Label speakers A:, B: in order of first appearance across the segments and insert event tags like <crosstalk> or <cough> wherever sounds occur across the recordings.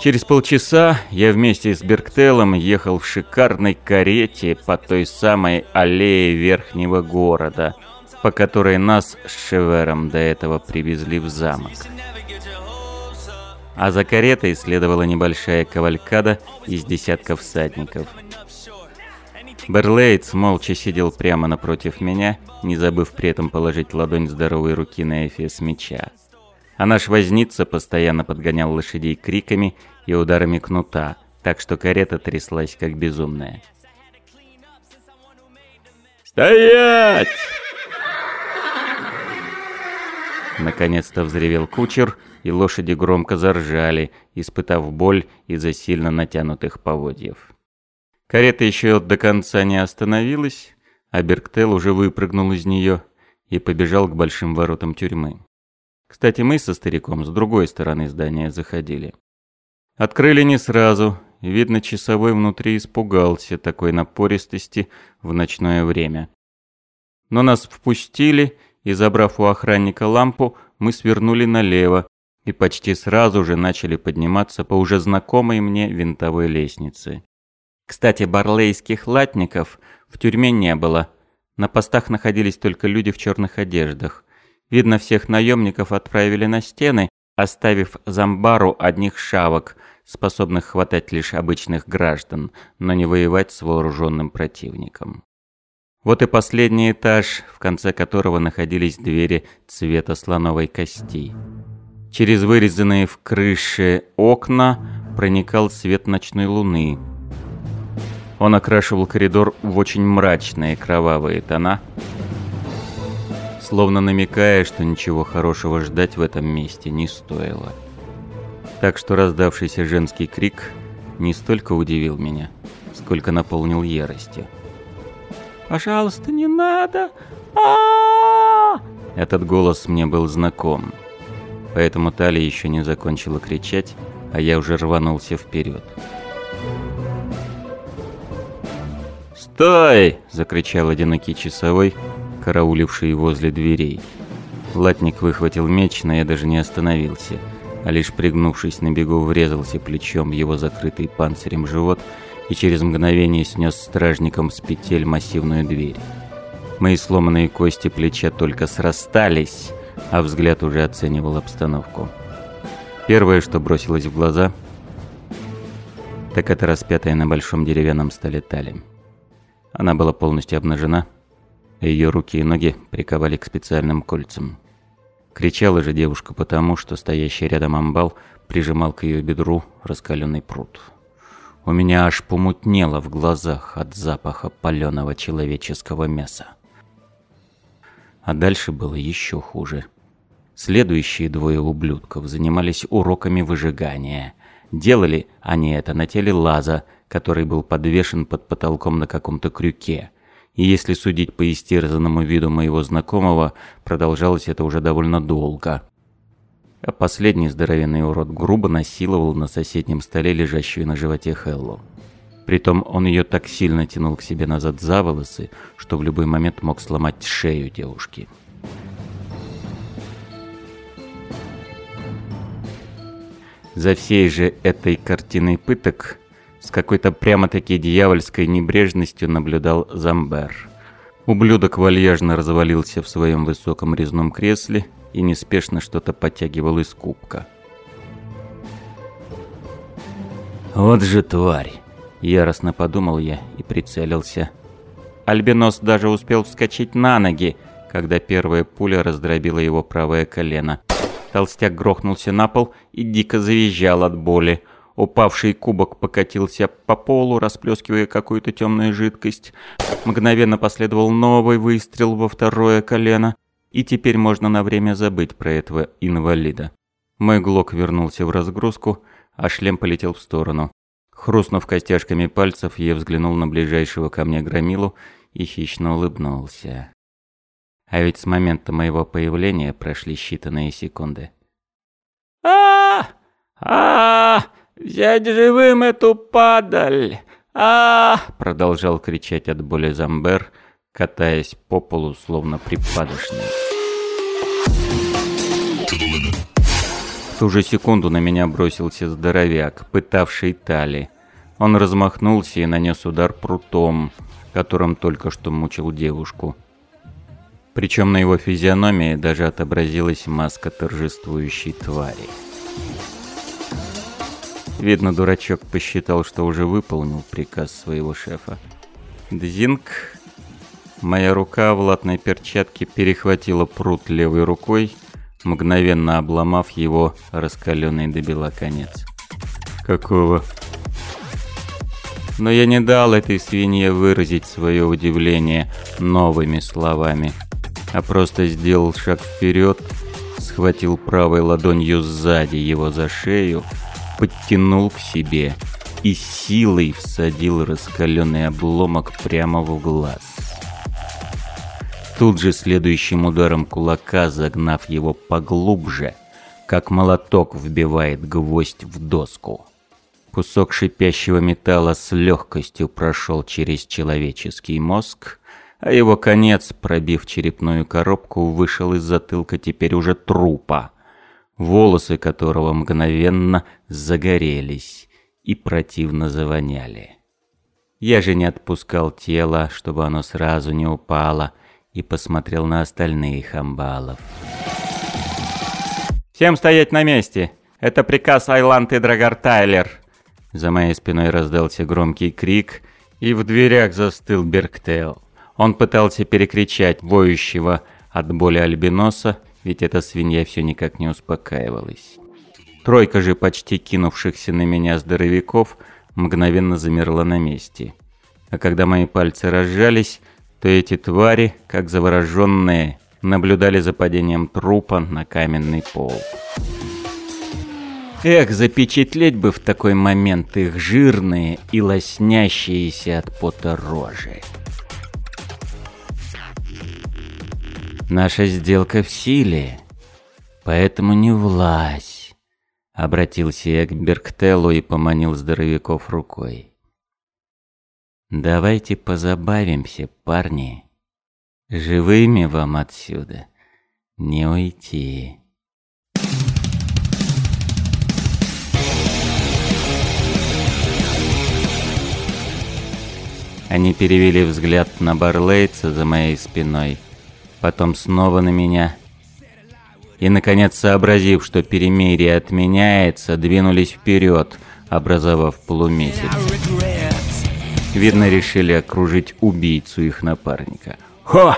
A: Через полчаса я вместе с Берктелом ехал в шикарной карете по той самой аллее верхнего города, по которой нас с Шевером до этого привезли в замок. А за каретой следовала небольшая кавалькада из десятков всадников. Берлейтс молча сидел прямо напротив меня, не забыв при этом положить ладонь здоровой руки на эфес меча. А наш возница постоянно подгонял лошадей криками и ударами кнута, так что карета тряслась как безумная. «Стоять!» Наконец-то взревел кучер, и лошади громко заржали, испытав боль из-за сильно натянутых поводьев. Карета еще до конца не остановилась, а Берктел уже выпрыгнул из нее и побежал к большим воротам тюрьмы. Кстати, мы со стариком с другой стороны здания заходили. Открыли не сразу, видно, часовой внутри испугался такой напористости в ночное время. Но нас впустили, и, забрав у охранника лампу, мы свернули налево и почти сразу же начали подниматься по уже знакомой мне винтовой лестнице. Кстати, барлейских латников в тюрьме не было. На постах находились только люди в черных одеждах. Видно, всех наемников отправили на стены, оставив замбару одних шавок, способных хватать лишь обычных граждан, но не воевать с вооруженным противником. Вот и последний этаж, в конце которого находились двери цвета слоновой кости. Через вырезанные в крыше окна проникал свет ночной луны. Он окрашивал коридор в очень мрачные кровавые тона, словно намекая, что ничего хорошего ждать в этом месте не стоило. Так что раздавшийся женский крик не столько удивил меня, сколько наполнил яростью. «Пожалуйста, не надо! а Этот голос мне был знаком. Поэтому Талия еще не закончила кричать, а я уже рванулся вперед. «Стой!» – закричал одинокий часовой, карауливший возле дверей. Латник выхватил меч, но я даже не остановился, а лишь пригнувшись на бегу врезался плечом в его закрытый панцирем живот и через мгновение снес стражником с петель массивную дверь. Мои сломанные кости плеча только срастались, а взгляд уже оценивал обстановку. Первое, что бросилось в глаза, так это распятая на большом деревянном столе талия. Она была полностью обнажена, ее руки и ноги приковали к специальным кольцам. Кричала же девушка потому, что стоящий рядом амбал прижимал к ее бедру раскаленный пруд. У меня аж помутнело в глазах от запаха паленого человеческого мяса. А дальше было еще хуже. Следующие двое ублюдков занимались уроками выжигания. Делали они это на теле Лаза, который был подвешен под потолком на каком-то крюке. И если судить по истерзанному виду моего знакомого, продолжалось это уже довольно долго. А последний здоровенный урод грубо насиловал на соседнем столе лежащую на животе Хеллу. Притом он ее так сильно тянул к себе назад за волосы, что в любой момент мог сломать шею девушки. За всей же этой картиной пыток с какой-то прямо-таки дьявольской небрежностью наблюдал Замбер. Ублюдок вальяжно развалился в своем высоком резном кресле и неспешно что-то подтягивал из кубка. «Вот же тварь!» – яростно подумал я и прицелился. Альбинос даже успел вскочить на ноги, когда первая пуля раздробила его правое колено. Толстяк грохнулся на пол и дико завизжал от боли. Упавший кубок покатился по полу, расплескивая какую-то темную жидкость. Мгновенно последовал новый выстрел во второе колено. И теперь можно на время забыть про этого инвалида. Мой глок вернулся в разгрузку, а шлем полетел в сторону. Хрустнув костяшками пальцев, я взглянул на ближайшего ко мне громилу и хищно улыбнулся. А ведь с момента моего появления прошли считанные секунды. а а Взять живым эту падаль! а Продолжал кричать от боли Замбер, катаясь по полу, словно припадочный. В ту же секунду на меня бросился здоровяк, пытавший Тали. Он размахнулся и нанес удар прутом, которым только что мучил девушку. Причем на его физиономии даже отобразилась маска торжествующей твари. Видно, дурачок посчитал, что уже выполнил приказ своего шефа. Дзинг. Моя рука в латной перчатке перехватила прут левой рукой, мгновенно обломав его раскаленный до бела конец. «Какого?» Но я не дал этой свинье выразить свое удивление новыми словами а просто сделал шаг вперед, схватил правой ладонью сзади его за шею, подтянул к себе и силой всадил раскаленный обломок прямо в глаз. Тут же следующим ударом кулака, загнав его поглубже, как молоток вбивает гвоздь в доску. Кусок шипящего металла с легкостью прошел через человеческий мозг, а его конец, пробив черепную коробку, вышел из затылка теперь уже трупа, волосы которого мгновенно загорелись и противно завоняли. Я же не отпускал тело, чтобы оно сразу не упало, и посмотрел на остальных амбалов. «Всем стоять на месте! Это приказ Айланты Драгар Тайлер!» За моей спиной раздался громкий крик, и в дверях застыл Берктейл. Он пытался перекричать воющего от боли альбиноса, ведь эта свинья все никак не успокаивалась. Тройка же почти кинувшихся на меня здоровяков мгновенно замерла на месте. А когда мои пальцы разжались, то эти твари, как завороженные, наблюдали за падением трупа на каменный пол. Эх, запечатлеть бы в такой момент их жирные и лоснящиеся от пота рожи. Наша сделка в силе, поэтому не власть. Обратился я к Берктеллу и поманил здоровяков рукой. Давайте позабавимся, парни. Живыми вам отсюда не уйти. Они перевели взгляд на Барлейца за моей спиной – потом снова на меня. И, наконец, сообразив, что перемирие отменяется, двинулись вперед, образовав полумесяц. Видно, решили окружить убийцу их напарника. «Хо!»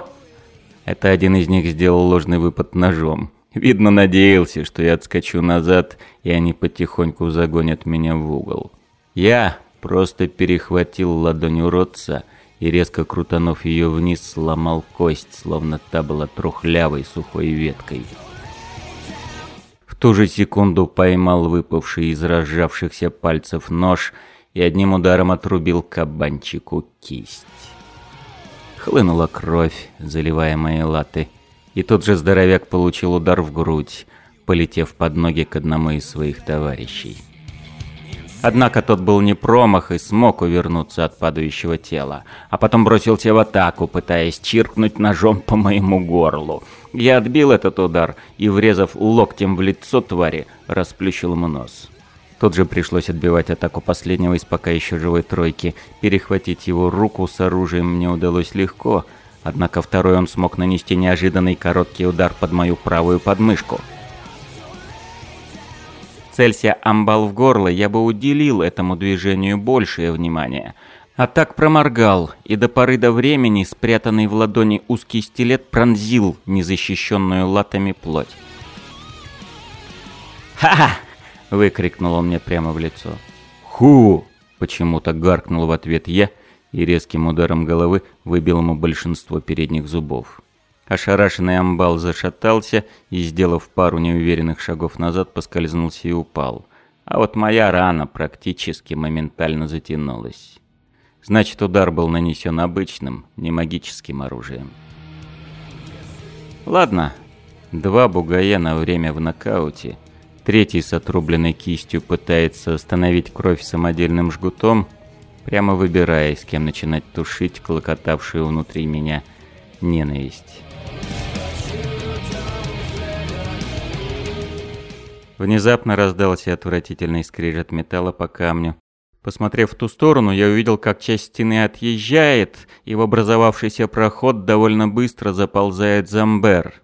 A: Это один из них сделал ложный выпад ножом. Видно, надеялся, что я отскочу назад, и они потихоньку загонят меня в угол. Я просто перехватил ладонь уродца — и, резко крутанув ее вниз, сломал кость, словно та была трухлявой сухой веткой. В ту же секунду поймал выпавший из разжавшихся пальцев нож и одним ударом отрубил кабанчику кисть. Хлынула кровь, заливая мои латы, и тот же здоровяк получил удар в грудь, полетев под ноги к одному из своих товарищей. Однако тот был не промах и смог увернуться от падающего тела, а потом бросился в атаку, пытаясь чиркнуть ножом по моему горлу. Я отбил этот удар и, врезав локтем в лицо твари, расплющил ему нос. Тут же пришлось отбивать атаку последнего из пока еще живой тройки. Перехватить его руку с оружием мне удалось легко, однако второй он смог нанести неожиданный короткий удар под мою правую подмышку – Целься амбал в горло, я бы уделил этому движению большее внимание. А так проморгал, и до поры до времени спрятанный в ладони узкий стилет пронзил незащищенную латами плоть. «Ха-ха!» — выкрикнул он мне прямо в лицо. «Ху!» — почему-то гаркнул в ответ я и резким ударом головы выбил ему большинство передних зубов. Ошарашенный амбал зашатался и, сделав пару неуверенных шагов назад, поскользнулся и упал. А вот моя рана практически моментально затянулась. Значит, удар был нанесен обычным, не магическим оружием. Ладно, два бугая на время в нокауте. Третий с отрубленной кистью пытается остановить кровь самодельным жгутом, прямо выбирая, с кем начинать тушить клокотавшую внутри меня ненависть. Внезапно раздался отвратительный скрежет металла по камню. Посмотрев в ту сторону, я увидел, как часть стены отъезжает, и в образовавшийся проход довольно быстро заползает Замбер.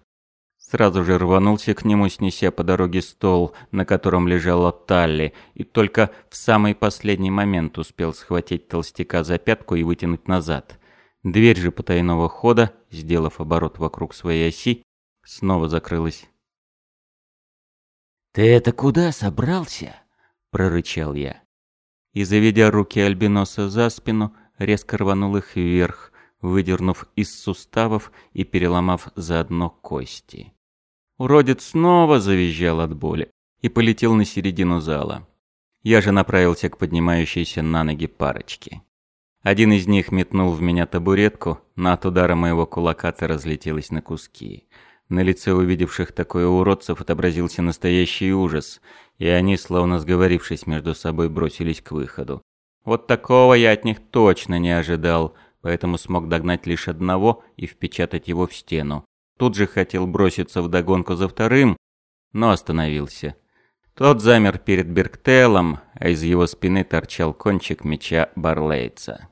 A: Сразу же рванулся к нему, снеся по дороге стол, на котором лежала Талли, и только в самый последний момент успел схватить толстяка за пятку и вытянуть назад. Дверь же потайного хода, сделав оборот вокруг своей оси, снова закрылась.
B: «Ты это куда собрался?» — прорычал я.
A: И, заведя руки Альбиноса за спину, резко рванул их вверх, выдернув из суставов и переломав заодно кости. Уродец снова завизжал от боли и полетел на середину зала. Я же направился к поднимающейся на ноги парочке. Один из них метнул в меня табуретку, но от удара моего кулака-то разлетелась на куски. На лице увидевших такое уродцев отобразился настоящий ужас, и они, словно сговорившись между собой, бросились к выходу. Вот такого я от них точно не ожидал, поэтому смог догнать лишь одного и впечатать его в стену. Тут же хотел броситься в догонку за вторым, но остановился. Тот замер перед Берктелом, а из его спины торчал кончик меча Барлейца.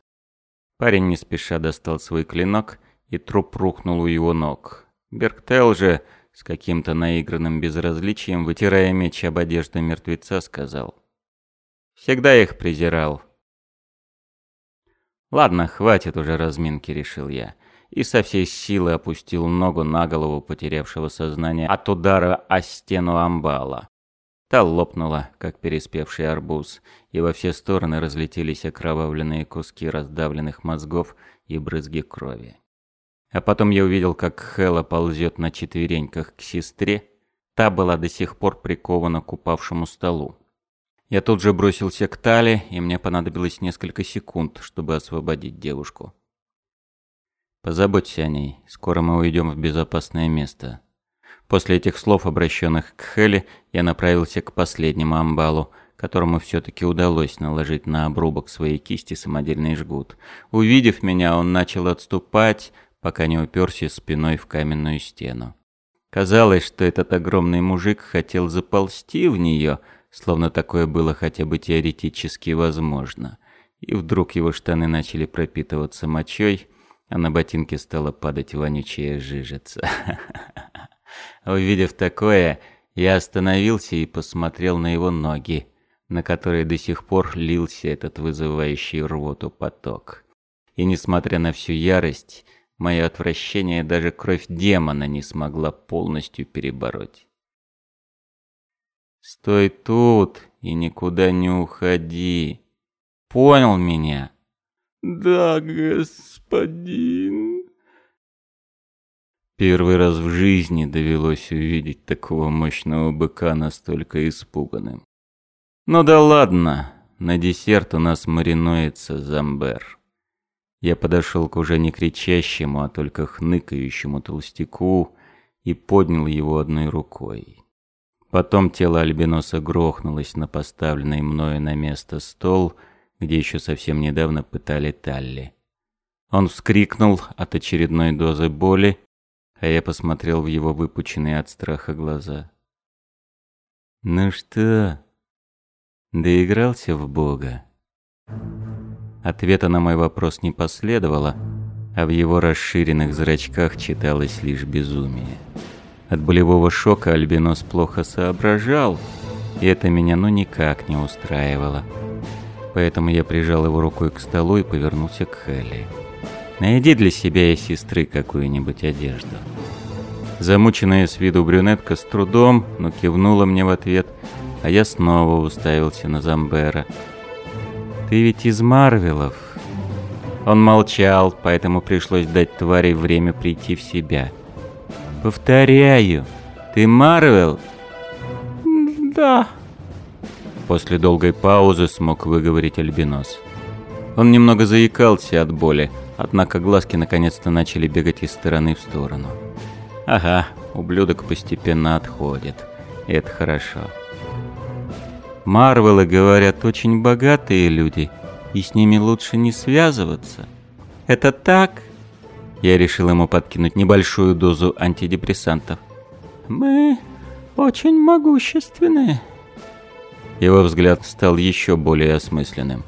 A: Парень не спеша достал свой клинок, и труп рухнул у его ног. Берктел же, с каким-то наигранным безразличием, вытирая меч об одежду мертвеца, сказал. «Всегда их презирал». «Ладно, хватит уже разминки», — решил я. И со всей силы опустил ногу на голову потерявшего сознание от удара о стену амбала. Та лопнула, как переспевший арбуз, и во все стороны разлетелись окровавленные куски раздавленных мозгов и брызги крови. А потом я увидел, как Хела ползет на четвереньках к сестре. Та была до сих пор прикована к упавшему столу. Я тут же бросился к Тале, и мне понадобилось несколько секунд, чтобы освободить девушку. «Позаботься о ней, скоро мы уйдем в безопасное место». После этих слов, обращенных к Хеле, я направился к последнему амбалу, которому все-таки удалось наложить на обрубок своей кисти самодельный жгут. Увидев меня, он начал отступать, пока не уперся спиной в каменную стену. Казалось, что этот огромный мужик хотел заползти в нее, словно такое было хотя бы теоретически возможно. И вдруг его штаны начали пропитываться мочой, а на ботинке стала падать вонючая жижица. <laughs> Увидев такое, я остановился и посмотрел на его ноги, на которые до сих пор лился этот вызывающий рвоту поток. И несмотря на всю ярость, Мое отвращение даже кровь демона не смогла полностью перебороть. «Стой тут и никуда не уходи. Понял меня?»
C: «Да, господин».
A: Первый раз в жизни довелось увидеть такого мощного быка настолько испуганным. «Ну да ладно, на десерт у нас маринуется замбер». Я подошел к уже не кричащему, а только хныкающему толстяку и поднял его одной рукой. Потом тело альбиноса грохнулось на поставленный мною на место стол, где еще совсем недавно пытали Талли. Он вскрикнул от очередной дозы боли, а я посмотрел в его выпученные от страха глаза. «Ну что, доигрался в Бога?» Ответа на мой вопрос не последовало, а в его расширенных зрачках читалось лишь безумие. От болевого шока Альбинос плохо соображал, и это меня ну никак не устраивало. Поэтому я прижал его рукой к столу и повернулся к Хелли. «Найди для себя и сестры какую-нибудь одежду». Замученная с виду брюнетка с трудом, но кивнула мне в ответ, а я снова уставился на Замбера – ты ведь из Марвелов. Он молчал, поэтому пришлось дать твари время прийти в себя. Повторяю, ты Марвел?
C: Да.
A: После долгой паузы смог выговорить Альбинос. Он немного заикался от боли, однако глазки наконец-то начали бегать из стороны в сторону. Ага, ублюдок постепенно отходит. И это хорошо. Марвелы, говорят, очень богатые люди, и с ними лучше не связываться. Это так? Я решил ему подкинуть небольшую дозу антидепрессантов.
C: Мы очень могущественные.
A: Его взгляд стал еще более осмысленным.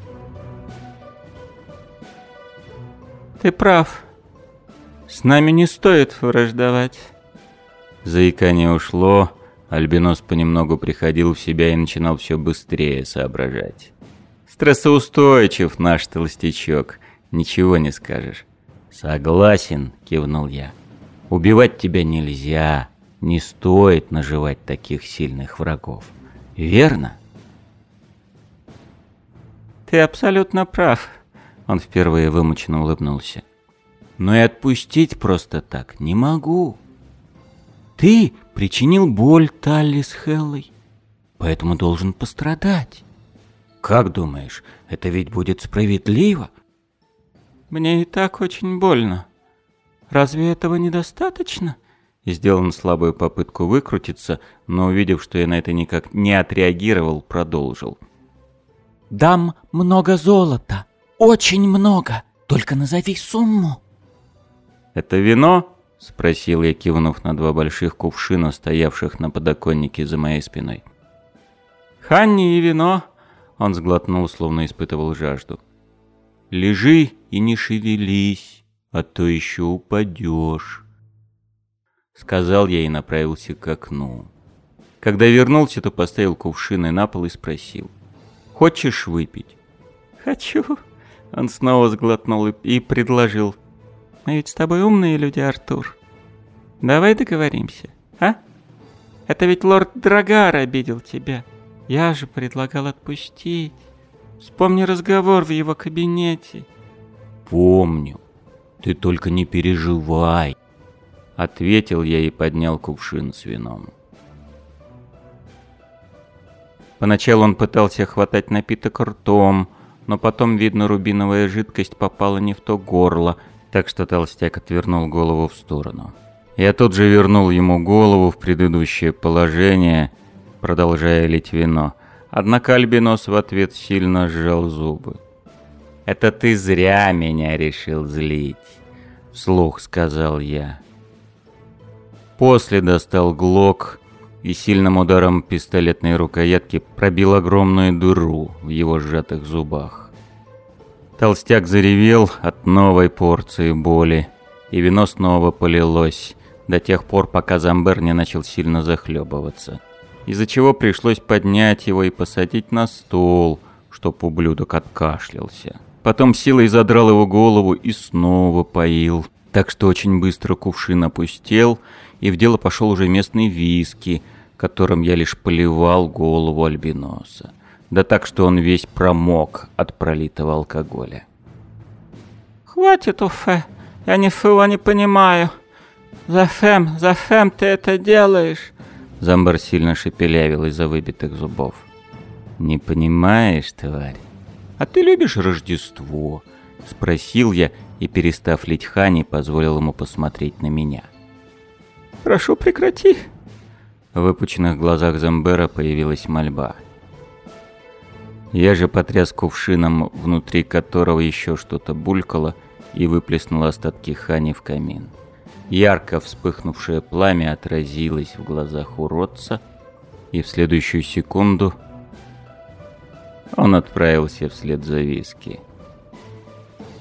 C: Ты прав. С нами не стоит враждовать.
A: Заикание ушло, Альбинос понемногу приходил в себя и начинал все быстрее соображать. Стрессоустойчив наш толстячок, ничего не скажешь. Согласен, кивнул я. Убивать тебя нельзя, не стоит наживать таких сильных врагов. Верно?
C: Ты абсолютно прав.
A: Он впервые вымученно улыбнулся. Но и отпустить просто так не могу. Ты причинил боль Талли с Хеллой, поэтому должен пострадать. Как думаешь, это ведь будет справедливо?
C: Мне и так очень больно. Разве этого недостаточно?
A: И сделал он слабую попытку выкрутиться, но увидев, что я на это никак не отреагировал, продолжил.
B: «Дам много золота. Очень много. Только назови сумму».
A: «Это вино?» — спросил я, кивнув на два больших кувшина, стоявших на подоконнике за моей спиной.
C: «Ханни и вино!»
A: — он сглотнул, словно испытывал жажду. «Лежи и не шевелись, а то еще упадешь», — сказал я и направился к окну. Когда вернулся, то поставил кувшины на пол и спросил. «Хочешь выпить?»
C: «Хочу», — он снова сглотнул и предложил. Мы ведь с тобой умные люди, Артур. Давай договоримся, а? Это ведь лорд Драгар обидел тебя. Я же предлагал отпустить. Вспомни разговор в его кабинете.
A: Помню. Ты только не переживай. Ответил я и поднял кувшин с вином. Поначалу он пытался хватать напиток ртом, но потом, видно, рубиновая жидкость попала не в то горло, так что толстяк отвернул голову в сторону. Я тут же вернул ему голову в предыдущее положение, продолжая лить вино. Однако Альбинос в ответ сильно сжал зубы. «Это ты зря меня решил злить», — вслух сказал я. После достал глок и сильным ударом пистолетной рукоятки пробил огромную дыру в его сжатых зубах. Толстяк заревел от новой порции боли, и вино снова полилось, до тех пор, пока Замбер не начал сильно захлебываться. Из-за чего пришлось поднять его и посадить на стол, чтоб ублюдок откашлялся. Потом силой задрал его голову и снова поил. Так что очень быстро кувшин опустел, и в дело пошел уже местный виски, которым я лишь поливал голову альбиноса да так, что он весь промок от пролитого алкоголя.
C: «Хватит, Уфе, я ни фыла не понимаю. Зафем, зафем ты это делаешь?»
A: Замбар сильно шепелявил из-за выбитых зубов. «Не понимаешь, тварь? А ты любишь Рождество?» Спросил я и, перестав лить Хани, позволил ему посмотреть на меня.
C: «Прошу, прекрати!»
A: В выпученных глазах Замбера появилась мольба. Я же потряс кувшином, внутри которого еще что-то булькало, и выплеснул остатки хани в камин. Ярко вспыхнувшее пламя отразилось в глазах уродца, и в следующую секунду он отправился вслед за виски.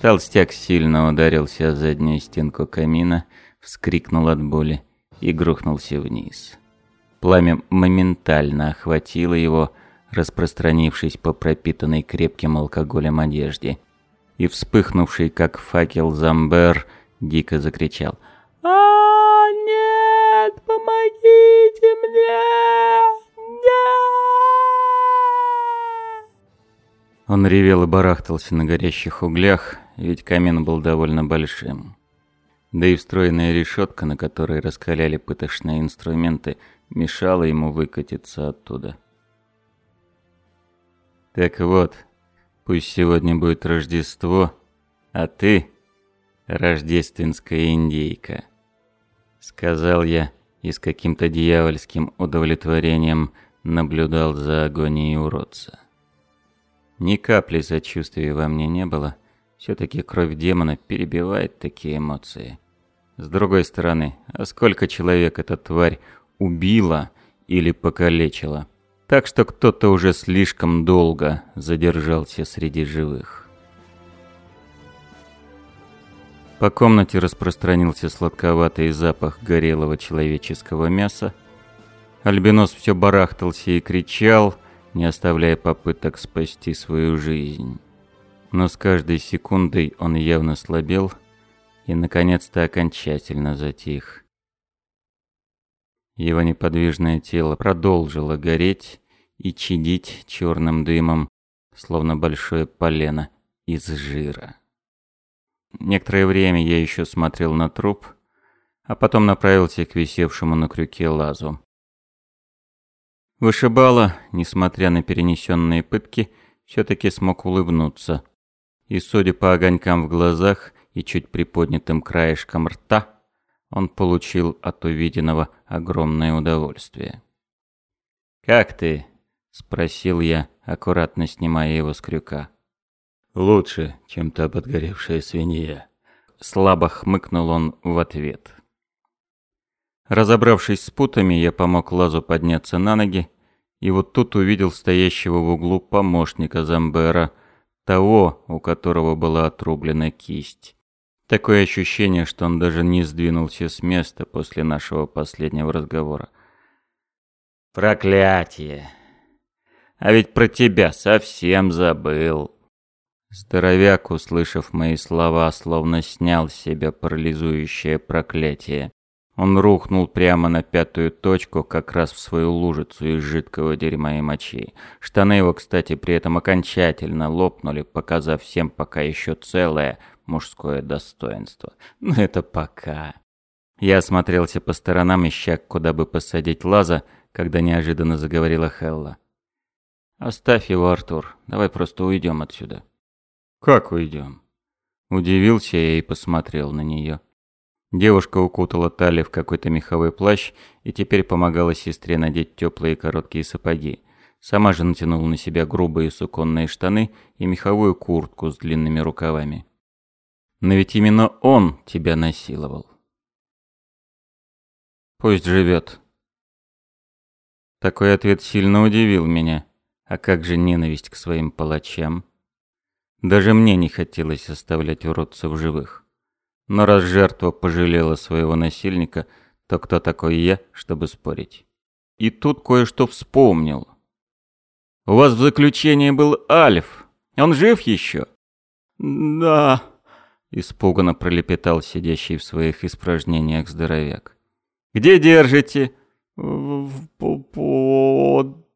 A: Толстяк сильно ударился о заднюю стенку камина, вскрикнул от боли и грохнулся вниз. Пламя моментально охватило его, распространившись по пропитанной крепким алкоголем одежде. И вспыхнувший, как факел Замбер, дико закричал.
C: «А, нет, помогите мне! Нет!»
A: Он ревел и барахтался на горящих углях, ведь камин был довольно большим. Да и встроенная решетка, на которой раскаляли пыточные инструменты, мешала ему выкатиться оттуда. Так вот, пусть сегодня будет Рождество, а ты — рождественская индейка. Сказал я и с каким-то дьявольским удовлетворением наблюдал за агонией уродца. Ни капли сочувствия во мне не было. Все-таки кровь демона перебивает такие эмоции. С другой стороны, а сколько человек эта тварь убила или покалечило. Так что кто-то уже слишком долго задержался среди живых. По комнате распространился сладковатый запах горелого человеческого мяса. Альбинос все барахтался и кричал, не оставляя попыток спасти свою жизнь. Но с каждой секундой он явно слабел и, наконец-то, окончательно затих. Его неподвижное тело продолжило гореть и чадить черным дымом, словно большое полено из жира. Некоторое время я еще смотрел на труп, а потом направился к висевшему на крюке лазу. Вышибала, несмотря на перенесенные пытки, все-таки смог улыбнуться. И, судя по огонькам в глазах и чуть приподнятым краешком рта, он получил от увиденного огромное удовольствие. «Как ты?» — спросил я, аккуратно снимая его с крюка.
B: «Лучше, чем та подгоревшая свинья», —
A: слабо хмыкнул он в ответ. Разобравшись с путами, я помог Лазу подняться на ноги, и вот тут увидел стоящего в углу помощника Замбера, того, у которого была отрублена кисть. Такое ощущение, что он даже не сдвинулся с места после нашего последнего разговора. «Проклятие! А ведь про тебя совсем забыл!» Здоровяк, услышав мои слова, словно снял с себя парализующее проклятие. Он рухнул прямо на пятую точку, как раз в свою лужицу из жидкого дерьма и мочи. Штаны его, кстати, при этом окончательно лопнули, показав всем пока еще целое мужское достоинство. Но это пока. Я осмотрелся по сторонам, ища, куда бы посадить Лаза, когда неожиданно заговорила Хелла. «Оставь его, Артур. Давай просто уйдем отсюда». «Как уйдем?» Удивился я и посмотрел на нее. Девушка укутала Тали в какой-то меховой плащ и теперь помогала сестре надеть теплые короткие сапоги. Сама же натянула на себя грубые суконные штаны и меховую куртку с длинными рукавами. Но ведь именно он тебя насиловал. Пусть живет. Такой ответ сильно удивил меня. А как же ненависть к своим палачам? Даже мне не хотелось оставлять уродцев живых. Но раз жертва пожалела своего насильника, то кто такой я, чтобы спорить? И тут кое-что вспомнил. У вас в заключении был Альф. Он жив еще? Да, испуганно пролепетал сидящий в своих испражнениях здоровяк. Где держите? В под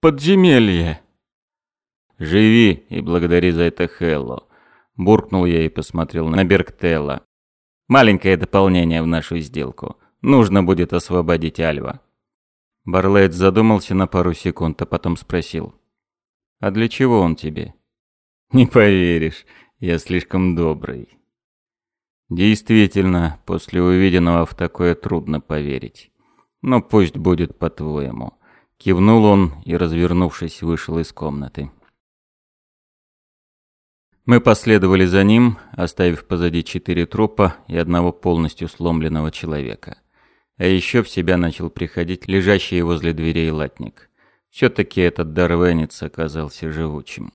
A: подземелье. Живи и благодари за это Хелло. Буркнул я и посмотрел на Бергтелла. Маленькое дополнение в нашу сделку. Нужно будет освободить Альва». Барлейт задумался на пару секунд, а потом спросил. «А для чего он тебе?» «Не поверишь, я слишком добрый». «Действительно, после увиденного в такое трудно поверить. Но пусть будет по-твоему». Кивнул он и, развернувшись, вышел из комнаты. Мы последовали за ним, оставив позади четыре трупа и одного полностью сломленного человека. А еще в себя начал приходить лежащий возле дверей латник. Все-таки этот дарвенец оказался живучим.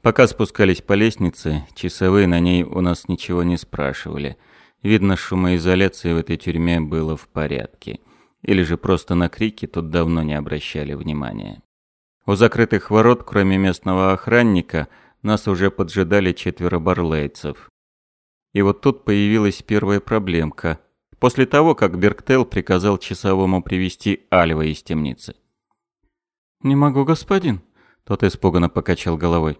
A: Пока спускались по лестнице, часовые на ней у нас ничего не спрашивали. Видно, шумоизоляции в этой тюрьме было в порядке. Или же просто на крики тут давно не обращали внимания. У закрытых ворот, кроме местного охранника, нас уже поджидали четверо барлейцев. И вот тут появилась первая проблемка. После того, как Берктел приказал часовому привести Альва из темницы. «Не могу, господин», — тот испуганно покачал головой.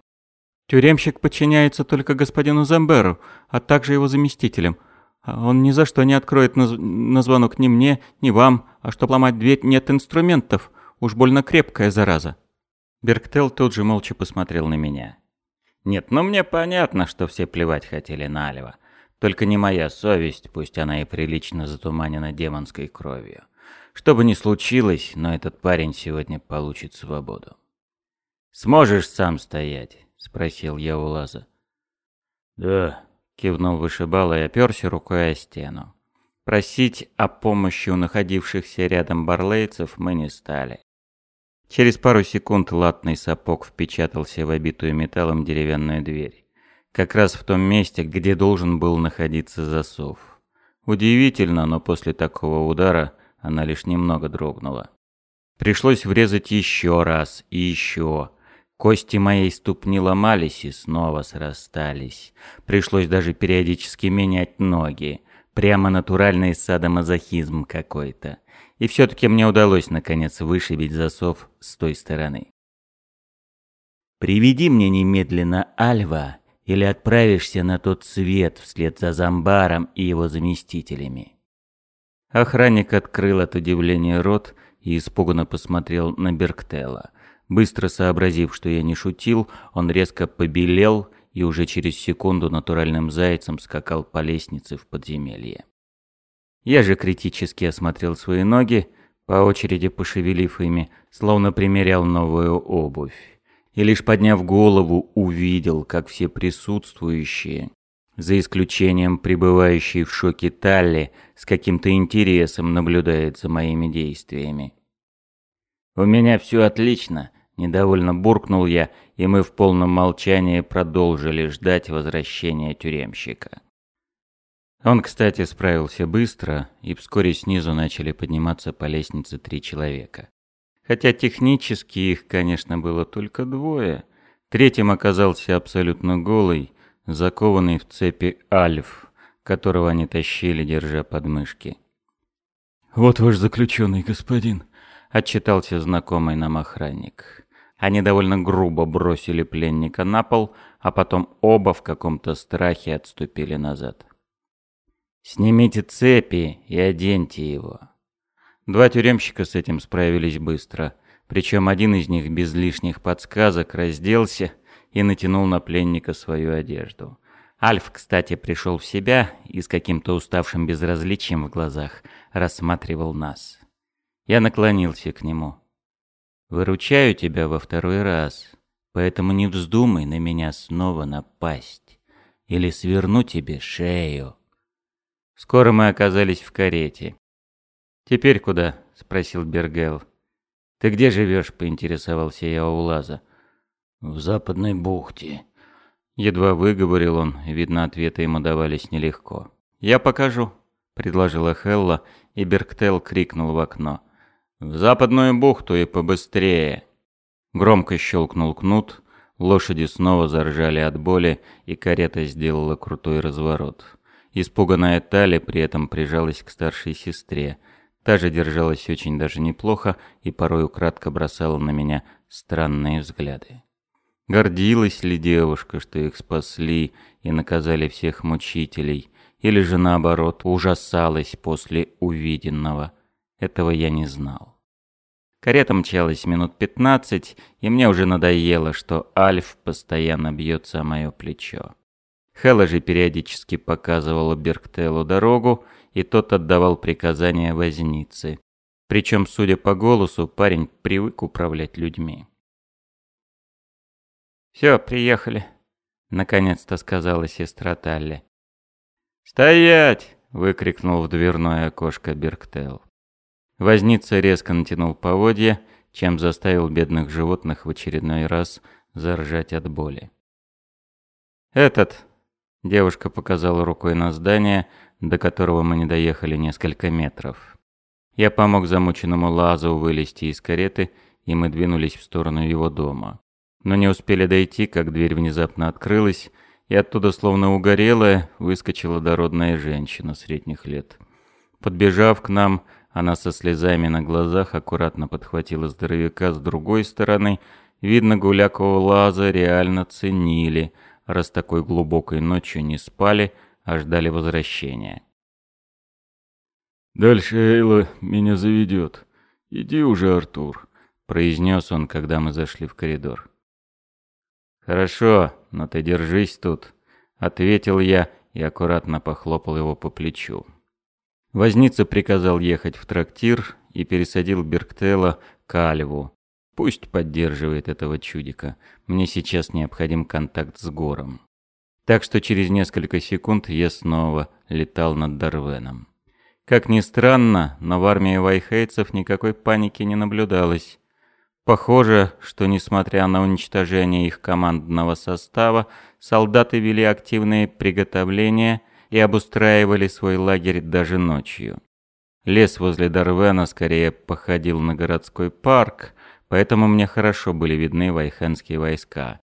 A: «Тюремщик подчиняется только господину Замберу, а также его заместителям. Он ни за что не откроет на, на звонок ни мне, ни вам, а чтоб ломать дверь нет инструментов. Уж больно крепкая зараза». Берктел тут же молча посмотрел на меня. Нет, ну мне понятно, что все плевать хотели на Альва. Только не моя совесть, пусть она и прилично затуманена демонской кровью. Что бы ни случилось, но этот парень сегодня получит свободу. «Сможешь сам стоять?» — спросил я у Лаза. «Да», — кивнул вышибал и оперся рукой о стену. Просить о помощи у находившихся рядом барлейцев мы не стали. Через пару секунд латный сапог впечатался в обитую металлом деревянную дверь. Как раз в том месте, где должен был находиться засов. Удивительно, но после такого удара она лишь немного дрогнула. Пришлось врезать еще раз и еще. Кости моей ступни ломались и снова срастались. Пришлось даже периодически менять ноги. Прямо натуральный садомазохизм какой-то. И все-таки мне удалось наконец вышибить засов с той стороны. «Приведи мне немедленно Альва, или отправишься на тот свет вслед за Замбаром и его заместителями». Охранник открыл от удивления рот и испуганно посмотрел на Берктела. Быстро сообразив, что я не шутил, он резко побелел и уже через секунду натуральным зайцем скакал по лестнице в подземелье. Я же критически осмотрел свои ноги, по очереди пошевелив ими, словно примерял новую обувь. И лишь подняв голову, увидел, как все присутствующие, за исключением пребывающей в шоке Талли, с каким-то интересом наблюдают за моими действиями. «У меня все отлично», — недовольно буркнул я, и мы в полном молчании продолжили ждать возвращения тюремщика. Он, кстати, справился быстро, и вскоре снизу начали подниматься по лестнице три человека. Хотя технически их, конечно, было только двое. Третьим оказался абсолютно голый, закованный в цепи Альф, которого они тащили, держа подмышки.
C: «Вот ваш заключенный, господин», —
A: отчитался знакомый нам охранник. Они довольно грубо бросили пленника на пол, а потом оба в каком-то страхе отступили назад. «Снимите цепи и оденьте его». Два тюремщика с этим справились быстро, причем один из них без лишних подсказок разделся и натянул на пленника свою одежду. Альф, кстати, пришел в себя и с каким-то уставшим безразличием в глазах рассматривал нас. Я наклонился к нему. «Выручаю тебя во второй раз, поэтому не вздумай на меня снова напасть, или сверну тебе шею». Скоро мы оказались в карете. «Теперь куда?» — спросил Бергел. «Ты где живешь?» — поинтересовался я у Лаза.
B: «В западной бухте».
A: Едва выговорил он, видно, ответы ему давались нелегко. «Я покажу», — предложила Хелла, и Бергтел крикнул в окно. «В западную бухту и побыстрее!» Громко щелкнул кнут, лошади снова заржали от боли, и карета сделала крутой разворот. Испуганная Тали при этом прижалась к старшей сестре. Та же держалась очень даже неплохо и порой украдко бросала на меня странные взгляды. Гордилась ли девушка, что их спасли и наказали всех мучителей, или же наоборот ужасалась после увиденного? Этого я не знал. Карета мчалась минут пятнадцать, и мне уже надоело, что Альф постоянно бьется о мое плечо. Хела же периодически показывала Берктелу дорогу, и тот отдавал приказания вознице. Причем, судя по голосу, парень привык управлять людьми. «Все, приехали», — наконец-то сказала сестра Талли. «Стоять!» — выкрикнул в дверное окошко Берктел. Возница резко натянул поводья, чем заставил бедных животных в очередной раз заржать от боли. «Этот!» — девушка показала рукой на здание, до которого мы не доехали несколько метров. Я помог замученному Лазу вылезти из кареты, и мы двинулись в сторону его дома. Но не успели дойти, как дверь внезапно открылась, и оттуда, словно угорелая, выскочила дородная женщина средних лет. Подбежав к нам, она со слезами на глазах аккуратно подхватила здоровяка с другой стороны. Видно, гулякого лаза реально ценили, раз такой глубокой ночью не спали, а ждали возвращения.
C: «Дальше Эйла меня заведет. Иди уже, Артур», — произнес он, когда мы зашли в коридор.
A: «Хорошо, но ты держись тут», — ответил я и аккуратно похлопал его по плечу. Возница приказал ехать в трактир и пересадил Берктела к Альву. Пусть поддерживает этого чудика. Мне сейчас необходим контакт с Гором. Так что через несколько секунд я снова летал над Дарвеном. Как ни странно, но в армии вайхейцев никакой паники не наблюдалось. Похоже, что несмотря на уничтожение их командного состава, солдаты вели активные приготовления и обустраивали свой лагерь даже ночью. Лес возле Дарвена скорее походил на городской парк, поэтому мне хорошо были видны вайхенские войска.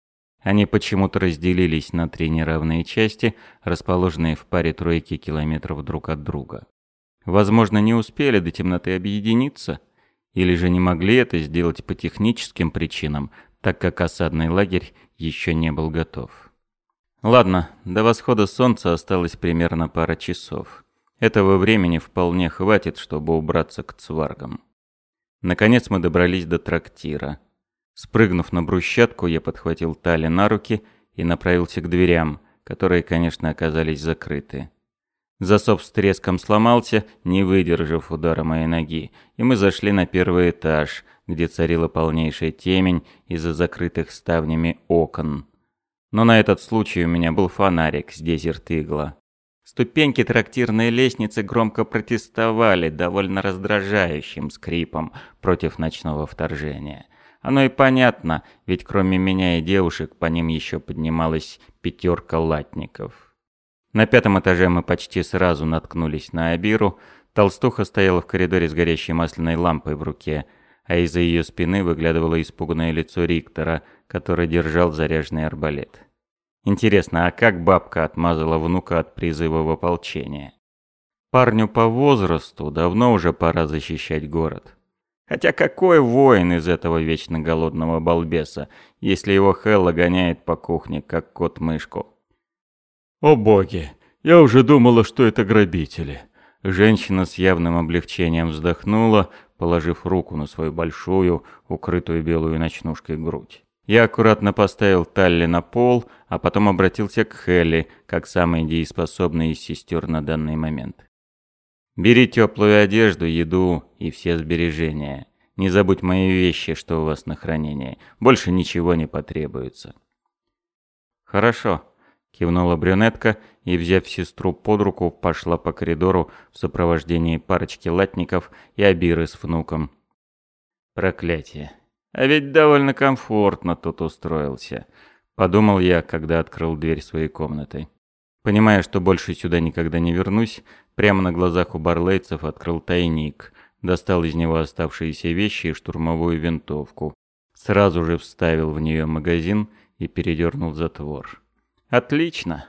A: Они почему-то разделились на три неравные части, расположенные в паре тройки километров друг от друга. Возможно, не успели до темноты объединиться, или же не могли это сделать по техническим причинам, так как осадный лагерь еще не был готов. Ладно, до восхода солнца осталось примерно пара часов. Этого времени вполне хватит, чтобы убраться к цваргам. Наконец мы добрались до трактира. Спрыгнув на брусчатку, я подхватил Тали на руки и направился к дверям, которые, конечно, оказались закрыты. Засов с треском сломался, не выдержав удара моей ноги, и мы зашли на первый этаж, где царила полнейшая темень из-за закрытых ставнями окон. Но на этот случай у меня был фонарик с дезерт-игла. Ступеньки трактирной лестницы громко протестовали довольно раздражающим скрипом против ночного вторжения – оно и понятно, ведь кроме меня и девушек по ним еще поднималась пятерка латников. На пятом этаже мы почти сразу наткнулись на Абиру. Толстуха стояла в коридоре с горящей масляной лампой в руке, а из-за ее спины выглядывало испуганное лицо Риктора, который держал заряженный арбалет. Интересно, а как бабка отмазала внука от призыва в ополчение? Парню по возрасту давно уже пора защищать город. Хотя какой воин из этого вечно голодного балбеса, если его Хелла гоняет по кухне, как кот-мышку?
D: «О боги, я уже думала, что это грабители».
A: Женщина с явным облегчением вздохнула, положив руку на свою большую, укрытую белую ночнушкой грудь. Я аккуратно поставил Талли на пол, а потом обратился к Хелли, как самой дееспособной из сестер на данный момент. Бери теплую одежду, еду и все сбережения. Не забудь мои вещи, что у вас на хранении. Больше ничего не потребуется. Хорошо, кивнула брюнетка и, взяв сестру под руку, пошла по коридору в сопровождении парочки латников и Абиры с внуком. Проклятие. А ведь довольно комфортно тут устроился, подумал я, когда открыл дверь своей комнаты. Понимая, что больше сюда никогда не вернусь, прямо на глазах у барлейцев открыл тайник, достал из него оставшиеся вещи и штурмовую винтовку. Сразу же вставил в нее магазин и передернул затвор. «Отлично!»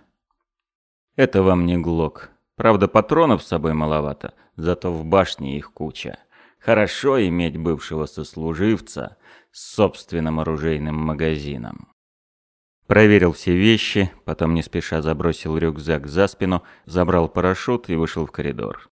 A: «Это вам не глок. Правда, патронов с собой маловато, зато в башне их куча. Хорошо иметь бывшего сослуживца с собственным оружейным магазином». Проверил все вещи, потом не спеша забросил рюкзак за спину, забрал парашют и вышел в коридор.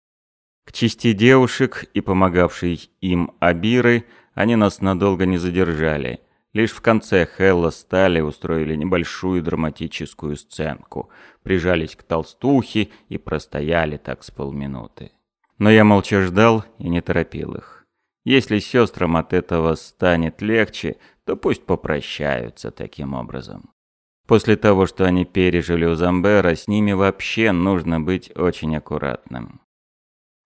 A: К чести девушек и помогавшей им Абиры они нас надолго не задержали. Лишь в конце Хелла стали устроили небольшую драматическую сценку, прижались к толстухе и простояли так с полминуты. Но я молча ждал и не торопил их. Если сестрам от этого станет легче, то пусть попрощаются таким образом. После того, что они пережили у Замбера, с ними вообще нужно быть очень аккуратным.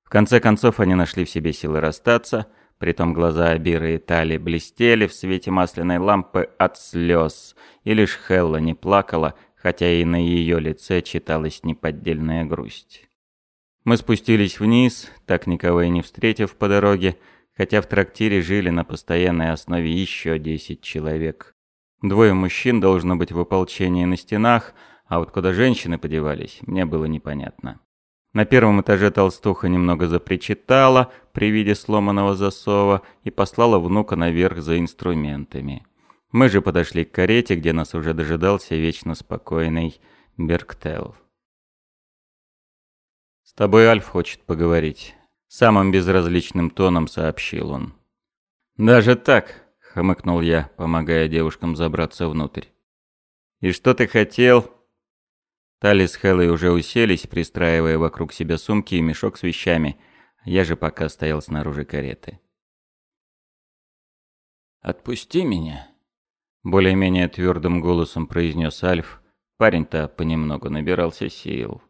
A: В конце концов, они нашли в себе силы расстаться, притом глаза Абиры и Тали блестели в свете масляной лампы от слез, и лишь Хелла не плакала, хотя и на ее лице читалась неподдельная грусть. Мы спустились вниз, так никого и не встретив по дороге, хотя в трактире жили на постоянной основе еще десять человек. Двое мужчин должно быть в ополчении на стенах, а вот куда женщины подевались, мне было непонятно. На первом этаже толстуха немного запричитала при виде сломанного засова и послала внука наверх за инструментами. Мы же подошли к карете, где нас уже дожидался вечно спокойный Берктел. «С тобой Альф хочет поговорить», — самым безразличным тоном сообщил он. «Даже так?» хмыкнул я, помогая девушкам забраться внутрь. «И что ты хотел?» Тали с Хеллой уже уселись, пристраивая вокруг себя сумки и мешок с вещами. Я же пока стоял снаружи кареты. «Отпусти меня», — более-менее твердым голосом произнес Альф. Парень-то понемногу набирался сил.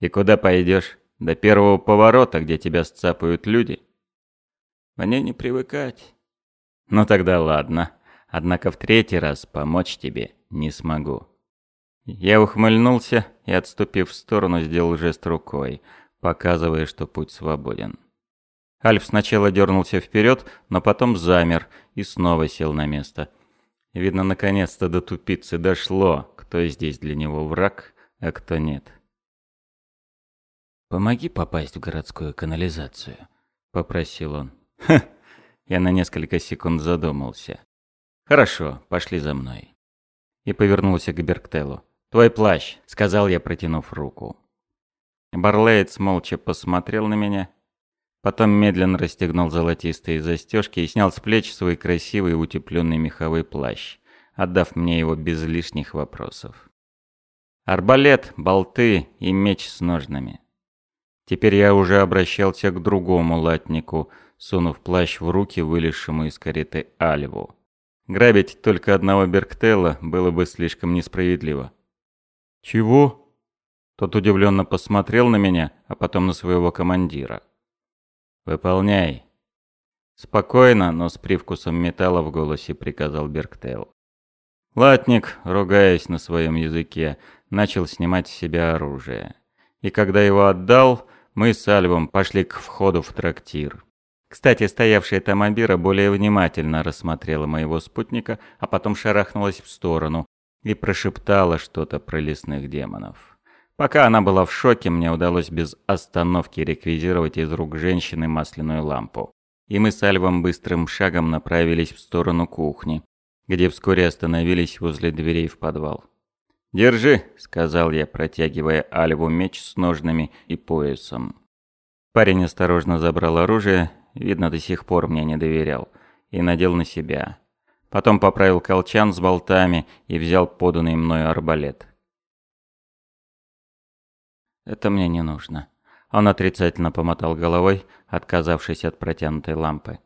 A: «И куда пойдешь? До первого поворота, где тебя сцапают люди? Мне не привыкать. Ну тогда ладно. Однако в третий раз помочь тебе не смогу. Я ухмыльнулся и, отступив в сторону, сделал жест рукой, показывая, что путь свободен. Альф сначала дернулся вперед, но потом замер и снова сел на место. Видно, наконец-то до тупицы дошло, кто здесь для него враг, а кто нет.
B: «Помоги попасть в городскую канализацию», — попросил он.
A: «Ха!» Я на несколько секунд задумался. «Хорошо, пошли за мной». И повернулся к Берктелу. «Твой плащ», — сказал я, протянув руку. Барлеец молча посмотрел на меня, потом медленно расстегнул золотистые застежки и снял с плеч свой красивый утепленный меховой плащ, отдав мне его без лишних вопросов. Арбалет, болты и меч с ножнами. Теперь я уже обращался к другому латнику, сунув плащ в руки вылезшему из кареты Альву. Грабить только одного Берктела было бы слишком несправедливо. «Чего?» Тот удивленно посмотрел на меня, а потом на своего командира. «Выполняй». Спокойно, но с привкусом металла в голосе приказал Берктел. Латник, ругаясь на своем языке, начал снимать с себя оружие. И когда его отдал, мы с Альвом пошли к входу в трактир. Кстати, стоявшая там Абира более внимательно рассмотрела моего спутника, а потом шарахнулась в сторону и прошептала что-то про лесных демонов. Пока она была в шоке, мне удалось без остановки реквизировать из рук женщины масляную лампу. И мы с Альвом быстрым шагом направились в сторону кухни, где вскоре остановились возле дверей в подвал. «Держи», — сказал я, протягивая Альву меч с ножными и поясом. Парень осторожно забрал оружие, видно, до сих пор мне не доверял, и надел на себя. Потом поправил колчан с болтами и взял поданный мною арбалет. «Это мне не нужно». Он отрицательно помотал головой, отказавшись от протянутой лампы.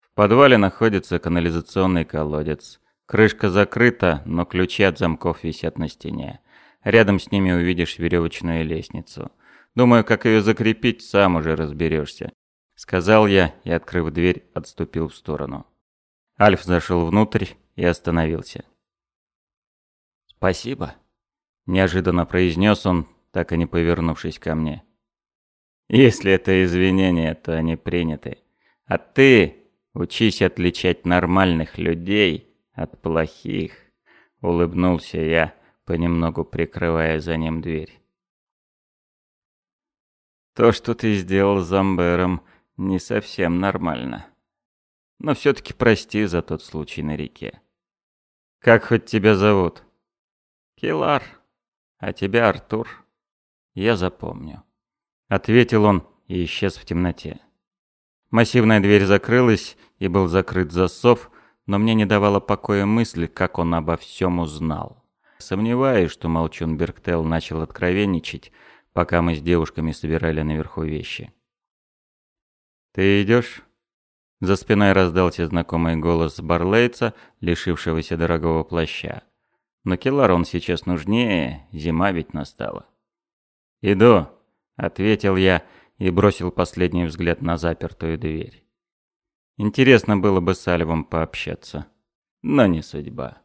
A: В подвале находится канализационный колодец. Крышка закрыта, но ключи от замков висят на стене. Рядом с ними увидишь веревочную лестницу. Думаю, как ее закрепить, сам уже разберешься. Сказал я и, открыв дверь, отступил в сторону. Альф зашел внутрь и остановился.
B: «Спасибо», –
A: неожиданно произнес он, так и не повернувшись ко мне. «Если это извинения, то они приняты. А ты учись отличать нормальных людей от плохих», — улыбнулся я, понемногу прикрывая за ним дверь. «То, что ты сделал с Замбером, не совсем нормально. Но все-таки прости за тот случай на реке. Как хоть тебя зовут?» «Килар. А тебя Артур?» «Я запомню», — ответил он и исчез в темноте. Массивная дверь закрылась, и был закрыт засов, но мне не давала покоя мысль, как он обо всем узнал. Сомневаюсь, что Молчун Берктел начал откровенничать, пока мы с девушками собирали наверху вещи. «Ты идешь? За спиной раздался знакомый голос Барлейца, лишившегося дорогого плаща. Но Келлар он сейчас нужнее, зима ведь настала. «Иду», — ответил я и бросил последний взгляд на запертую дверь. Интересно было бы с Альвом пообщаться, но не судьба.